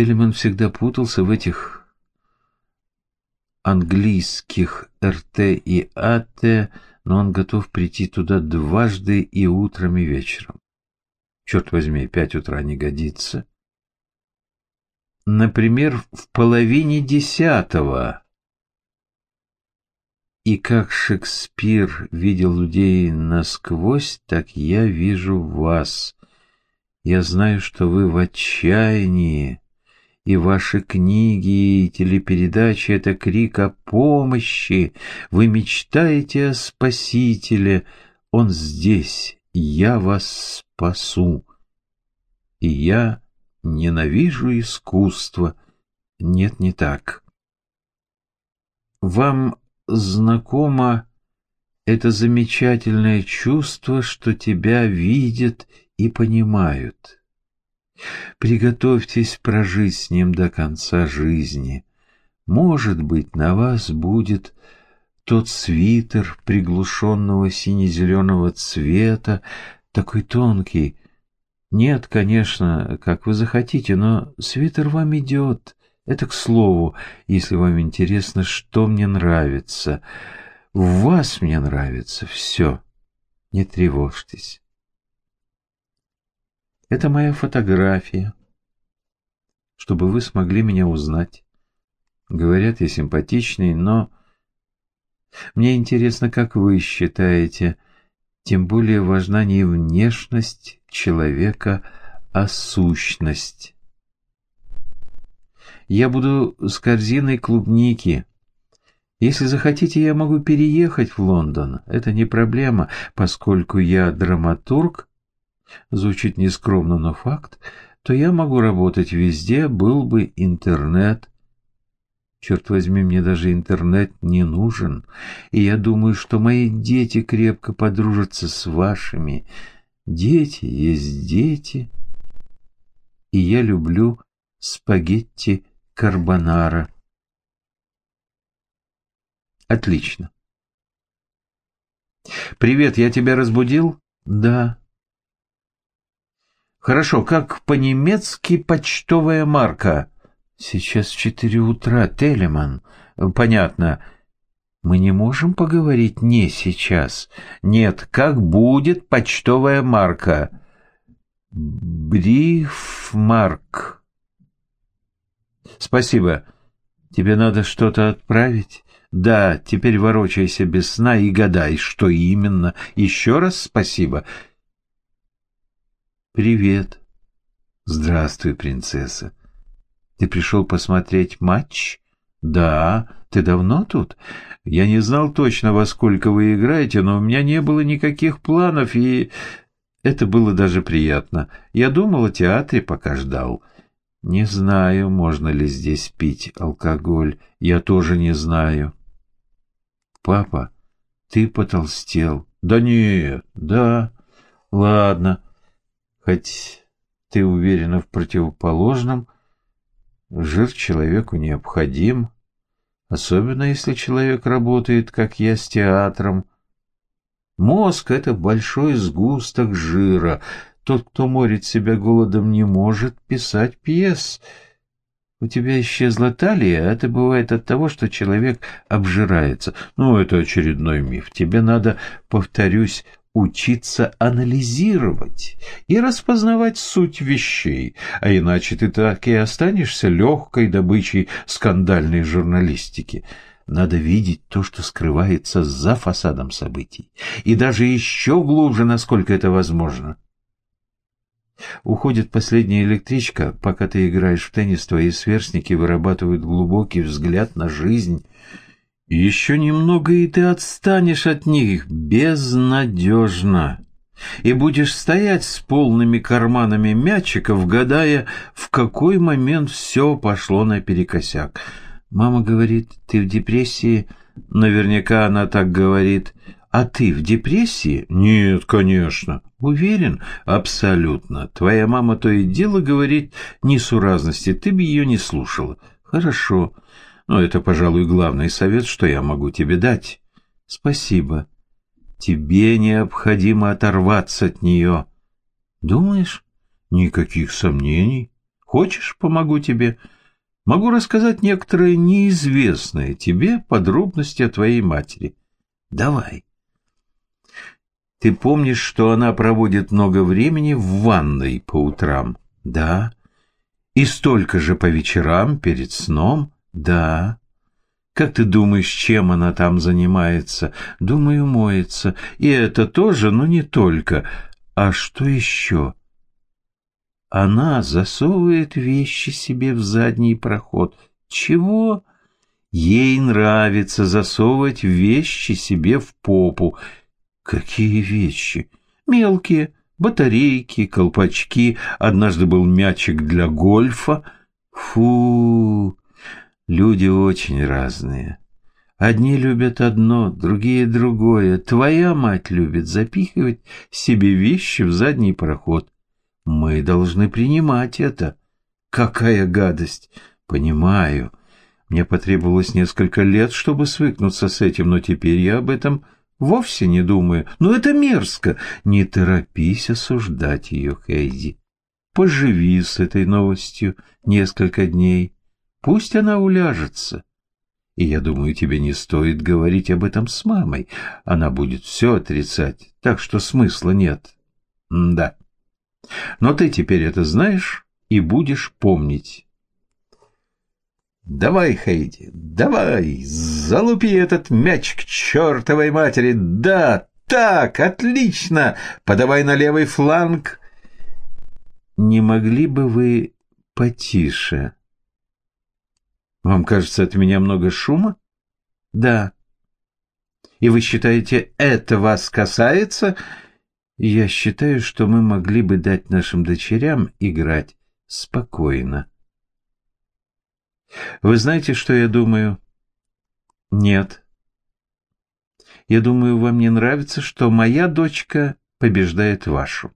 Телеман всегда путался в этих английских РТ и АТ, но он готов прийти туда дважды и утром, и вечером. Черт возьми, пять утра не годится. Например, в половине десятого. И как Шекспир видел людей насквозь, так я вижу вас. Я знаю, что вы в отчаянии, и ваши книги и телепередачи — это крик о помощи. Вы мечтаете о Спасителе. Он здесь, я вас спасу. И я ненавижу искусство. Нет, не так. Вам знакомо это замечательное чувство, что тебя видят и понимают. Приготовьтесь прожить с ним до конца жизни. Может быть, на вас будет тот свитер приглушенного сине-зеленого цвета, такой тонкий. Нет, конечно, как вы захотите, но свитер вам идет. Это к слову, если вам интересно, что мне нравится. В вас мне нравится все. Не тревожьтесь. Это моя фотография, чтобы вы смогли меня узнать. Говорят, я симпатичный, но... Мне интересно, как вы считаете, тем более важна не внешность человека, а сущность. Я буду с корзиной клубники. Если захотите, я могу переехать в Лондон. Это не проблема, поскольку я драматург звучит нескромно, но факт, то я могу работать везде, был бы интернет. Черт возьми, мне даже интернет не нужен, и я думаю, что мои дети крепко подружатся с вашими. Дети есть дети, и я люблю спагетти карбонара. Отлично. «Привет, я тебя разбудил?» «Да». Хорошо, как по-немецки почтовая марка? Сейчас четыре утра, Телеман. Понятно. Мы не можем поговорить не сейчас. Нет, как будет почтовая марка? Брифмарк. Спасибо. Тебе надо что-то отправить? Да, теперь ворочайся без сна и гадай, что именно. Еще раз спасибо. «Привет». «Здравствуй, принцесса. Ты пришел посмотреть матч?» «Да. Ты давно тут?» «Я не знал точно, во сколько вы играете, но у меня не было никаких планов, и это было даже приятно. Я думал о театре, пока ждал». «Не знаю, можно ли здесь пить алкоголь. Я тоже не знаю». «Папа, ты потолстел». «Да нет, да. Ладно». Хоть ты уверена в противоположном, жир человеку необходим, особенно если человек работает, как я, с театром. Мозг — это большой сгусток жира. Тот, кто морит себя голодом, не может писать пьес. У тебя исчезла талия, а это бывает от того, что человек обжирается. Ну, это очередной миф. Тебе надо, повторюсь, учиться анализировать и распознавать суть вещей, а иначе ты так и останешься легкой добычей скандальной журналистики. Надо видеть то, что скрывается за фасадом событий, и даже еще глубже, насколько это возможно. Уходит последняя электричка, пока ты играешь в теннис, твои сверстники вырабатывают глубокий взгляд на жизнь — еще немного, и ты отстанешь от них безнадежно. И будешь стоять с полными карманами мячиков, гадая, в какой момент все пошло наперекосяк. Мама говорит, ты в депрессии? Наверняка она так говорит. А ты в депрессии? Нет, конечно. Уверен? Абсолютно. Твоя мама то и дело говорит несуразности, ты бы ее не слушала. Хорошо. Но это, пожалуй, главный совет, что я могу тебе дать. Спасибо. Тебе необходимо оторваться от нее. Думаешь? Никаких сомнений. Хочешь, помогу тебе? Могу рассказать некоторые неизвестные тебе подробности о твоей матери. Давай. Ты помнишь, что она проводит много времени в ванной по утрам? Да. И столько же по вечерам перед сном? Да. Как ты думаешь, чем она там занимается? Думаю, моется. И это тоже, но не только. А что еще? Она засовывает вещи себе в задний проход. Чего? Ей нравится засовывать вещи себе в попу. Какие вещи? Мелкие, батарейки, колпачки. Однажды был мячик для гольфа. Фу, люди очень разные. Одни любят одно, другие другое. Твоя мать любит запихивать себе вещи в задний проход. Мы должны принимать это. Какая гадость! Понимаю. Мне потребовалось несколько лет, чтобы свыкнуться с этим, но теперь я об этом вовсе не думаю. Но это мерзко. Не торопись осуждать ее, Хейди. Поживи с этой новостью несколько дней. Пусть она уляжется. И я думаю, тебе не стоит говорить об этом с мамой. Она будет все отрицать, так что смысла нет. М да. Но ты теперь это знаешь и будешь помнить. «Давай, Хейди, давай, залупи этот мяч к чертовой матери! Да, так, отлично! Подавай на левый фланг!» «Не могли бы вы потише?» «Вам кажется, от меня много шума?» «Да». «И вы считаете, это вас касается?» «Я считаю, что мы могли бы дать нашим дочерям играть спокойно». Вы знаете, что я думаю? Нет. Я думаю, вам не нравится, что моя дочка побеждает вашу.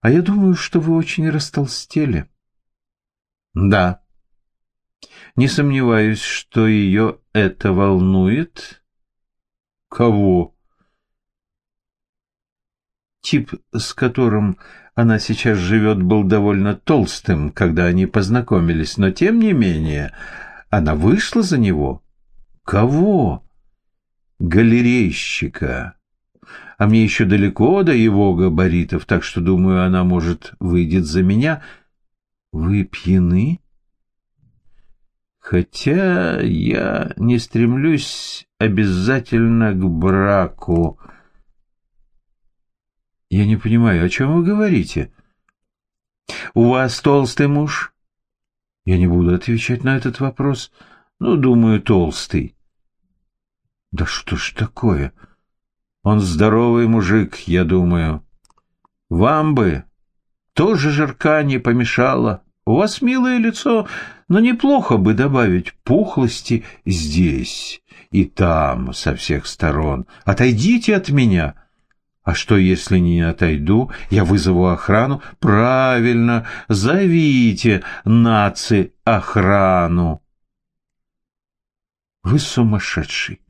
А я думаю, что вы очень растолстели. Да. Не сомневаюсь, что ее это волнует. Кого? Тип, с которым она сейчас живет, был довольно толстым, когда они познакомились, но тем не менее она вышла за него. Кого? Галерейщика. А мне еще далеко до его габаритов, так что, думаю, она, может, выйдет за меня. Вы пьяны? Хотя я не стремлюсь обязательно к браку, — я не понимаю, о чем вы говорите? У вас толстый муж? Я не буду отвечать на этот вопрос. Ну, думаю, толстый. Да что ж такое? Он здоровый мужик, я думаю. Вам бы тоже жирка не помешало. У вас милое лицо, но неплохо бы добавить пухлости здесь и там со всех сторон. Отойдите от меня. А что, если не отойду? Я вызову охрану? Правильно, зовите, наци, охрану. Вы сумасшедший.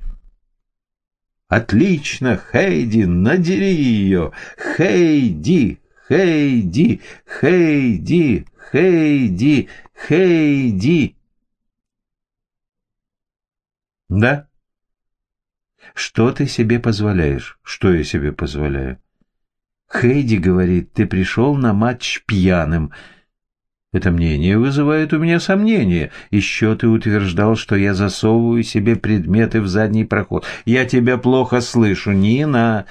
Отлично, Хейди, надери ее. Хейди, Хейди, Хейди, Хейди, Хейди. Да? Что ты себе позволяешь? Что я себе позволяю? Хейди говорит, ты пришел на матч пьяным. Это мнение вызывает у меня сомнения. Еще ты утверждал, что я засовываю себе предметы в задний проход. Я тебя плохо слышу, Нина.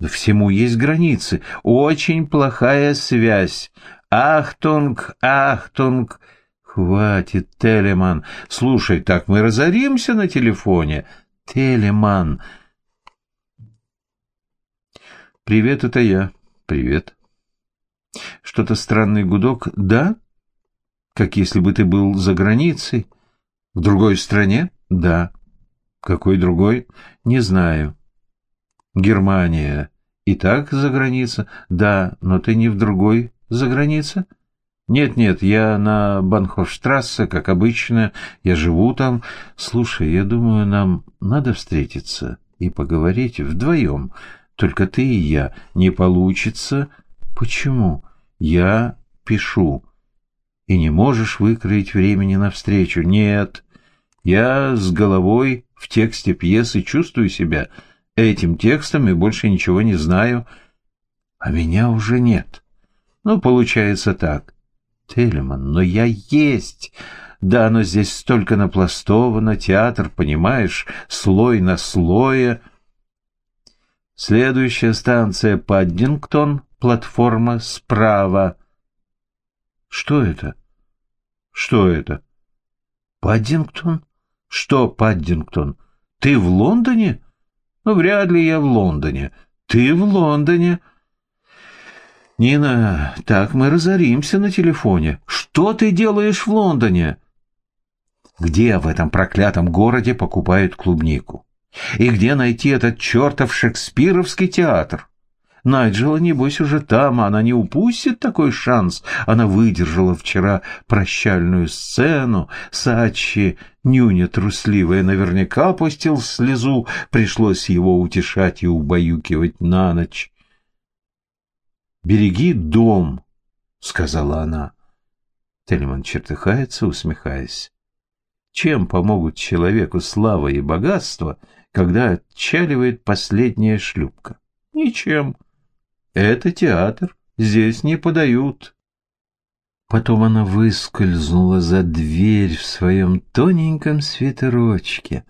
Всему есть границы. Очень плохая связь. Ахтунг, ахтунг. Хватит, Телеман. Слушай, так мы разоримся на телефоне. Телеман. Привет, это я. Привет. Что-то странный гудок. Да? Как если бы ты был за границей. В другой стране? Да. Какой другой? Не знаю. Германия. И так за граница? Да, но ты не в другой за граница? «Нет-нет, я на Банхофштрассе, как обычно, я живу там. Слушай, я думаю, нам надо встретиться и поговорить вдвоем, только ты и я. Не получится. Почему? Я пишу. и не можешь выкроить времени навстречу. Нет, я с головой в тексте пьесы чувствую себя этим текстом и больше ничего не знаю, а меня уже нет. Ну, получается так. Телеман, но я есть. Да, но здесь столько напластовано, театр, понимаешь, слой на слое. Следующая станция Паддингтон, платформа справа. Что это? Что это? Паддингтон? Что Паддингтон? Ты в Лондоне? Ну, вряд ли я в Лондоне. Ты в Лондоне? Нина, так мы разоримся на телефоне. Что ты делаешь в Лондоне? Где в этом проклятом городе покупают клубнику? И где найти этот чертов шекспировский театр? Найджела, небось, уже там, она не упустит такой шанс. Она выдержала вчера прощальную сцену. Сачи, нюня трусливая, наверняка опустил слезу. Пришлось его утешать и убаюкивать на ночь. «Береги дом», — сказала она. Телеман чертыхается, усмехаясь. Чем помогут человеку слава и богатство, когда отчаливает последняя шлюпка? Ничем. Это театр, здесь не подают. Потом она выскользнула за дверь в своем тоненьком свитерочке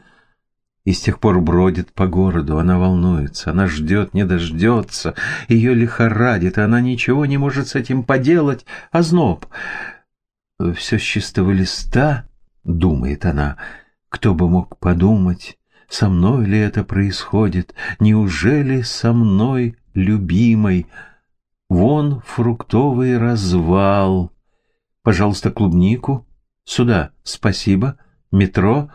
и с тех пор бродит по городу. Она волнуется, она ждет, не дождется, ее лихорадит, и она ничего не может с этим поделать. А зноб... Все с чистого листа, думает она, кто бы мог подумать, со мной ли это происходит, неужели со мной любимой. Вон фруктовый развал. Пожалуйста, клубнику. Сюда, спасибо. Метро.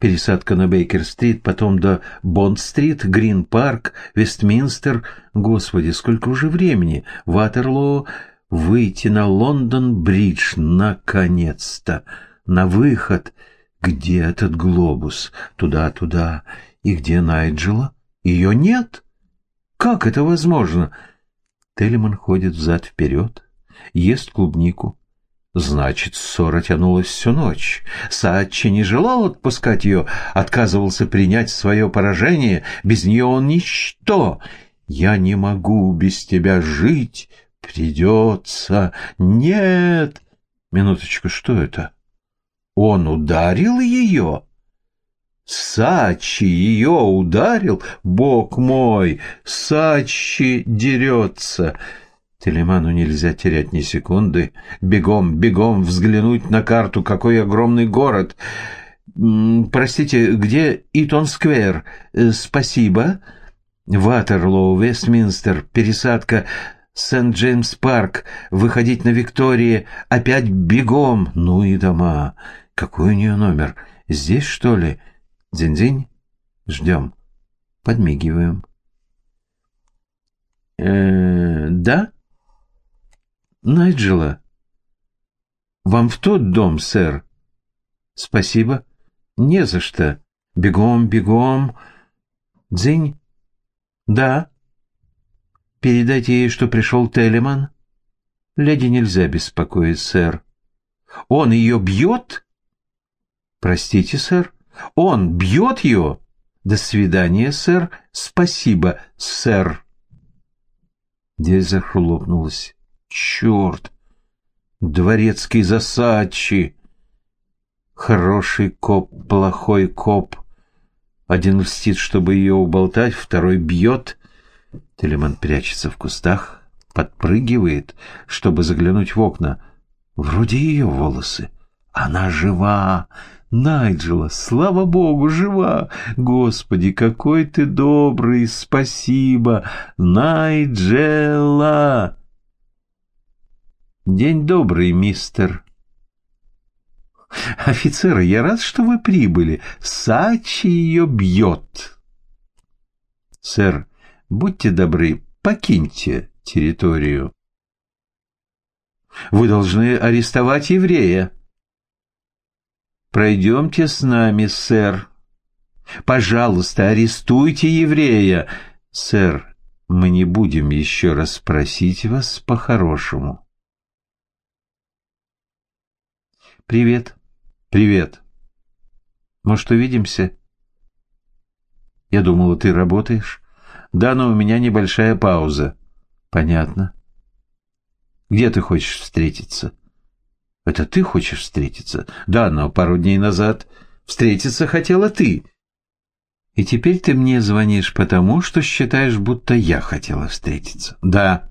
Пересадка на Бейкер-стрит, потом до Бонд-стрит, Грин-парк, Вестминстер. Господи, сколько уже времени. Ватерлоо. Выйти на Лондон-бридж, наконец-то. На выход. Где этот глобус? Туда-туда. И где Найджела? Ее нет. Как это возможно? Телеман ходит взад-вперед, ест клубнику. Значит, ссора тянулась всю ночь. Саачи не желал отпускать ее, отказывался принять свое поражение. Без нее он ничто. «Я не могу без тебя жить. Придется. Нет!» Минуточку, что это? Он ударил ее? Сачи ее ударил? Бог мой, Сачи дерется. Телеману нельзя терять ни секунды. Бегом, бегом взглянуть на карту, какой огромный город. Простите, где Итон-сквер? Э, спасибо. Ватерлоу, Вестминстер, пересадка Сент-Джеймс-парк, выходить на Виктории, опять бегом. Ну и дома. Какой у нее номер? Здесь, что ли? Дзинь-дзинь. Ждем. Подмигиваем. Э, да? Найджела. Вам в тот дом, сэр. Спасибо. Не за что. Бегом, бегом. Дзинь. Да. Передайте ей, что пришел Телеман. Леди нельзя беспокоить, сэр. Он ее бьет? Простите, сэр. Он бьет ее? До свидания, сэр. Спасибо, сэр. Дверь захлопнулась. Черт! Дворецкий засадчи! Хороший коп, плохой коп. Один льстит, чтобы ее уболтать, второй бьет. Телеман прячется в кустах, подпрыгивает, чтобы заглянуть в окна. Вроде ее волосы. Она жива, Найджела, слава богу, жива! Господи, какой ты добрый, спасибо! Найджела! День добрый, мистер. Офицеры, я рад, что вы прибыли. Сачи ее бьет. Сэр, будьте добры, покиньте территорию. Вы должны арестовать еврея. Пройдемте с нами, сэр. Пожалуйста, арестуйте еврея. Сэр, мы не будем еще раз просить вас по-хорошему. Привет. Привет. Может, увидимся? Я думала, ты работаешь. Да, но у меня небольшая пауза. Понятно. Где ты хочешь встретиться? Это ты хочешь встретиться? Да, но пару дней назад встретиться хотела ты. И теперь ты мне звонишь потому, что считаешь, будто я хотела встретиться. Да,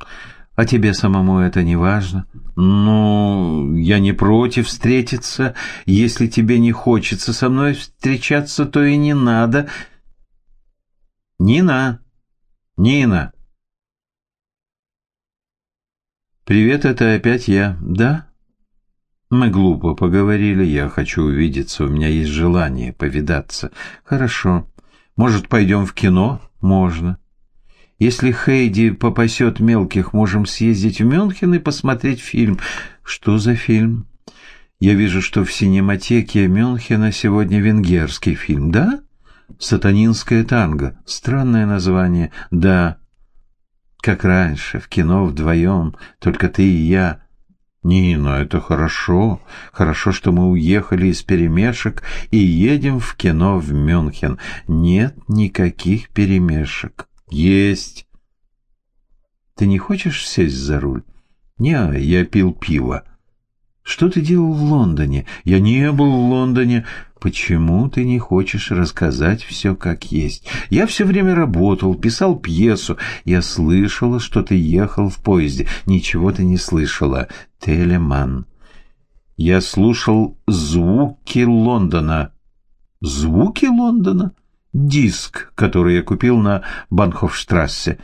а тебе самому это не важно? Ну, я не против встретиться. Если тебе не хочется со мной встречаться, то и не надо. Нина! Нина! Привет, это опять я. Да? Мы глупо поговорили, я хочу увидеться, у меня есть желание повидаться. Хорошо. Может, пойдем в кино? Можно. Если Хейди попасет мелких, можем съездить в Мюнхен и посмотреть фильм. Что за фильм? Я вижу, что в синематеке Мюнхена сегодня венгерский фильм, да? Сатанинское танго. Странное название. Да. Как раньше, в кино вдвоем, только ты и я. Нина, это хорошо. Хорошо, что мы уехали из перемешек и едем в кино в Мюнхен. Нет никаких перемешек. Есть. Ты не хочешь сесть за руль? Не, я пил пиво. Что ты делал в Лондоне? Я не был в Лондоне. Почему ты не хочешь рассказать все как есть? Я все время работал, писал пьесу. Я слышала, что ты ехал в поезде. Ничего ты не слышала. Телеман. Я слушал звуки Лондона. Звуки Лондона? Диск, который я купил на Банхофштрассе.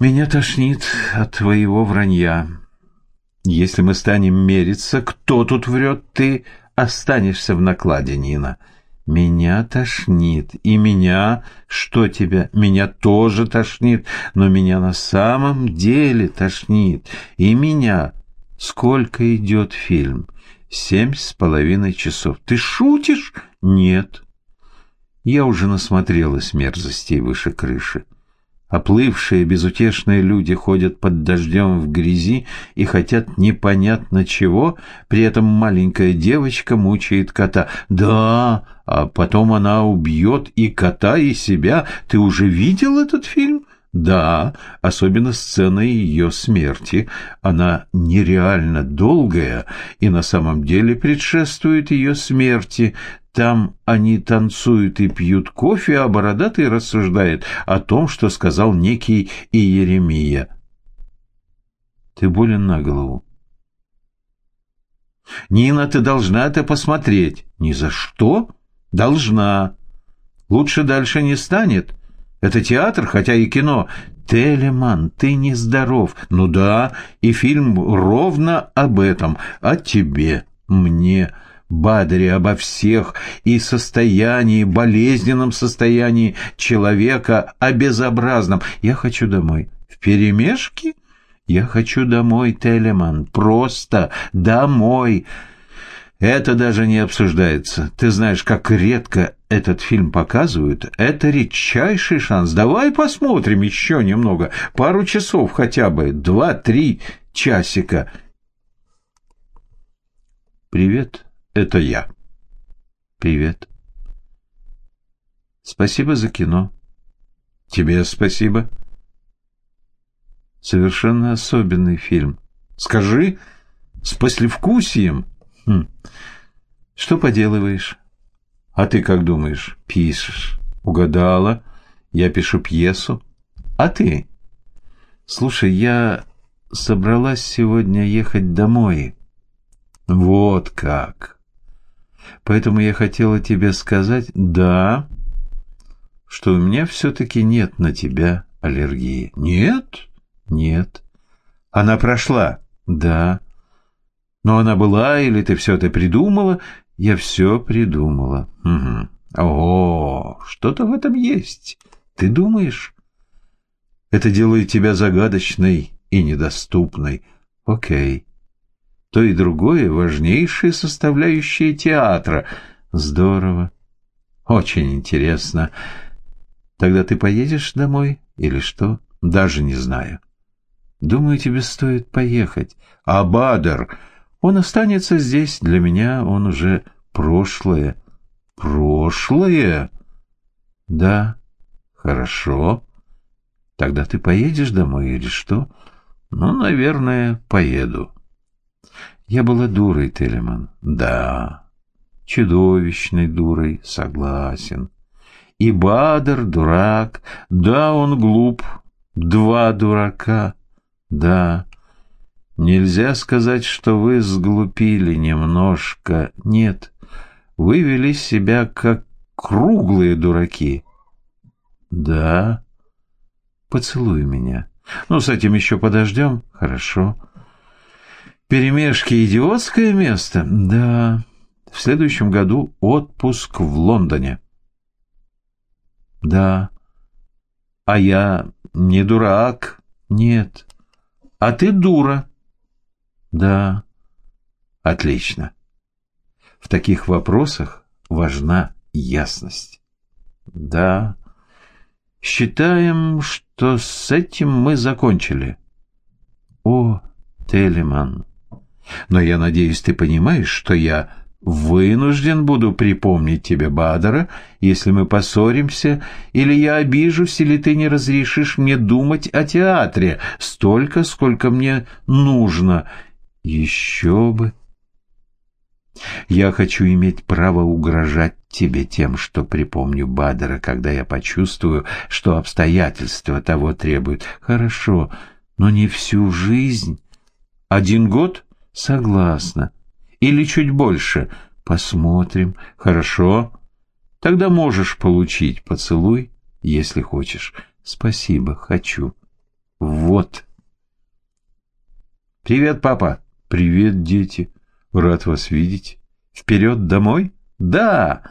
Меня тошнит от твоего вранья. Если мы станем мериться, кто тут врет, ты останешься в накладе, Нина. Меня тошнит, и меня, что тебя, меня тоже тошнит, но меня на самом деле тошнит, и меня. Сколько идет фильм? Семь с половиной часов. Ты шутишь? Нет. Я уже насмотрелась мерзостей выше крыши. Оплывшие, безутешные люди ходят под дождем в грязи и хотят непонятно чего, при этом маленькая девочка мучает кота. Да, а потом она убьет и кота, и себя. Ты уже видел этот фильм? Да, особенно сцена ее смерти. Она нереально долгая и на самом деле предшествует ее смерти. Там они танцуют и пьют кофе, а бородатый рассуждает о том, что сказал некий Иеремия. Ты болен на голову. Нина, ты должна это посмотреть. Ни за что? Должна. Лучше дальше не станет. Это театр, хотя и кино. Телеман, ты нездоров. Ну да, и фильм ровно об этом, о тебе, мне, Бадре обо всех и состоянии, болезненном состоянии человека, о безобразном. Я хочу домой. В перемешке? Я хочу домой, Телеман, просто домой. Это даже не обсуждается. Ты знаешь, как редко этот фильм показывают. Это редчайший шанс. Давай посмотрим еще немного. Пару часов хотя бы. Два-три часика. Привет. Это я. Привет. Спасибо за кино. Тебе спасибо. Совершенно особенный фильм. Скажи, с послевкусием. Хм. Что поделываешь? А ты как думаешь? Пишешь. Угадала. Я пишу пьесу. А ты? Слушай, я собралась сегодня ехать домой. Вот как. Поэтому я хотела тебе сказать, да, что у меня все-таки нет на тебя аллергии. Нет? Нет. Она прошла? Да. Но она была, или ты все это придумала? Я все придумала. Угу. О, что-то в этом есть. Ты думаешь? Это делает тебя загадочной и недоступной. Окей то и другое важнейшие составляющие театра. Здорово. Очень интересно. Тогда ты поедешь домой или что? Даже не знаю. Думаю, тебе стоит поехать. А Бадер... Он останется здесь, для меня он уже прошлое. Прошлое? Да, хорошо. Тогда ты поедешь домой или что? Ну, наверное, поеду. Я была дурой, Телеман. Да, чудовищной дурой, согласен. И Бадр дурак. Да, он глуп. Два дурака. Да. Нельзя сказать, что вы сглупили немножко. Нет. Вы вели себя как круглые дураки. Да. Поцелуй меня. Ну, с этим еще подождем. Хорошо. Перемешки идиотское место? Да. В следующем году отпуск в Лондоне. Да. А я не дурак. Нет. А ты дура. Да. Отлично. В таких вопросах важна ясность. Да. Считаем, что с этим мы закончили. О, Телеман. Но я надеюсь, ты понимаешь, что я вынужден буду припомнить тебе Бадара, если мы поссоримся, или я обижусь, или ты не разрешишь мне думать о театре столько, сколько мне нужно. Еще бы. Я хочу иметь право угрожать тебе тем, что припомню Бадера, когда я почувствую, что обстоятельства того требуют. Хорошо, но не всю жизнь. Один год? Согласна. Или чуть больше? Посмотрим. Хорошо. Тогда можешь получить поцелуй, если хочешь. Спасибо, хочу. Вот. Привет, папа. Привет, дети. Рад вас видеть. Вперед домой? Да.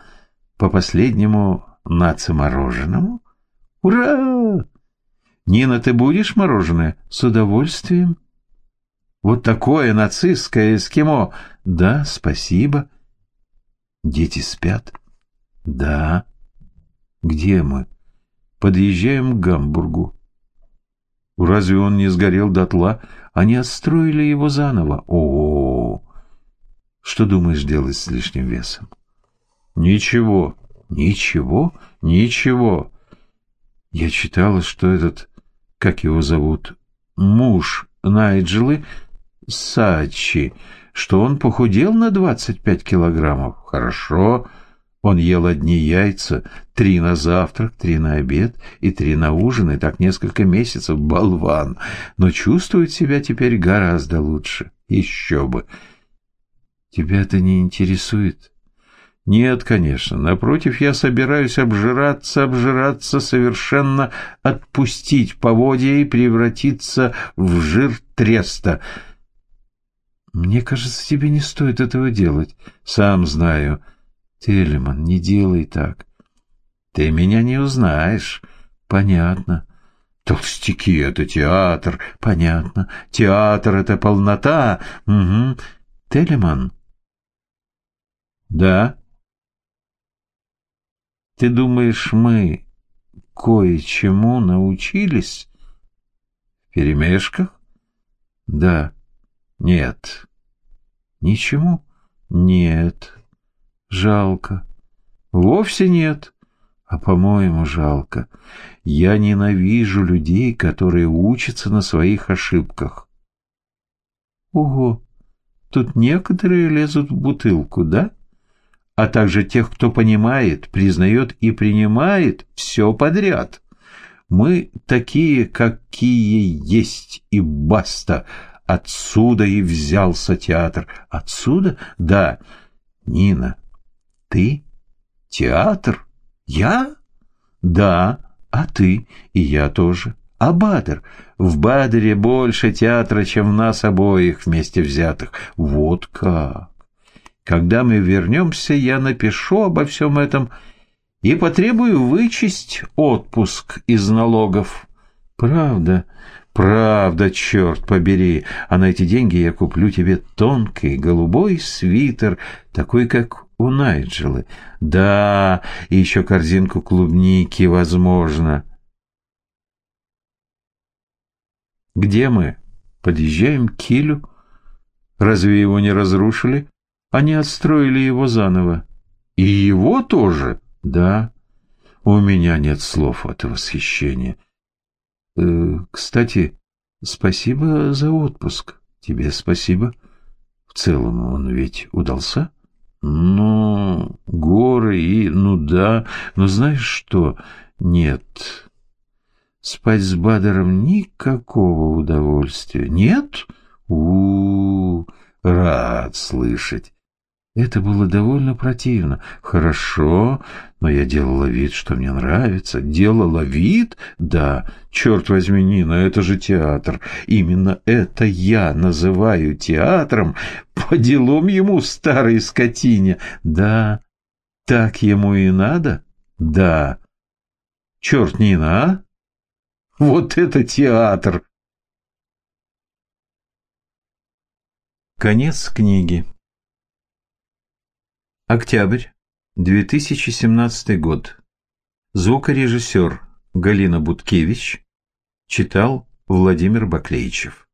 По последнему нацимороженому? Ура! Нина, ты будешь мороженое? С удовольствием. Вот такое нацистское эскимо. Да, спасибо. Дети спят? Да. Где мы? Подъезжаем к Гамбургу. Разве он не сгорел дотла? Они отстроили его заново. О, -о, -о. Что думаешь делать с лишним весом? Ничего. Ничего? Ничего. Я читала, что этот, как его зовут, муж Найджелы, Сачи, что он похудел на 25 килограммов. Хорошо. Он ел одни яйца, три на завтрак, три на обед и три на ужин, и так несколько месяцев, болван. Но чувствует себя теперь гораздо лучше. Еще бы. Тебя это не интересует? Нет, конечно. Напротив, я собираюсь обжираться, обжираться, совершенно отпустить поводья и превратиться в жир треста. Мне кажется, тебе не стоит этого делать. Сам знаю. Телеман, не делай так. Ты меня не узнаешь. Понятно. Толстяки — это театр. Понятно. Театр — это полнота. Угу. Телеман. Да. Ты думаешь, мы кое-чему научились? В перемешках? Да. Нет. Ничему? Нет. Жалко. Вовсе нет. А, по-моему, жалко. Я ненавижу людей, которые учатся на своих ошибках. Ого, тут некоторые лезут в бутылку, да? А также тех, кто понимает, признает и принимает все подряд. Мы такие, какие есть, и баста. Отсюда и взялся театр. Отсюда? Да. Нина, ты? Театр? Я? Да. А ты? И я тоже. А Бадр? В Бадре больше театра, чем в нас обоих вместе взятых. Вот как. Когда мы вернемся, я напишу обо всем этом и потребую вычесть отпуск из налогов. Правда? Правда, черт побери, а на эти деньги я куплю тебе тонкий голубой свитер, такой, как у Найджелы. Да, и еще корзинку клубники, возможно. Где мы? Подъезжаем к Килю. Разве его не разрушили? Они отстроили его заново. И его тоже? Да. У меня нет слов от восхищения. Э, кстати, спасибо за отпуск. Тебе спасибо. В целом он ведь удался? Ну, горы и... Ну да, но знаешь что? Нет. Спать с Бадером никакого удовольствия. Нет? У, -у, -у рад слышать. Это было довольно противно. Хорошо, но я делала вид, что мне нравится. Делала вид? Да, черт возьми, Нина, это же театр. Именно это я называю театром. По делам ему, старой скотине. Да, так ему и надо? Да. Черт, Нина, а? Вот это театр! Конец книги. Октябрь, 2017 год. Звукорежиссер Галина Буткевич читал Владимир Баклеичев.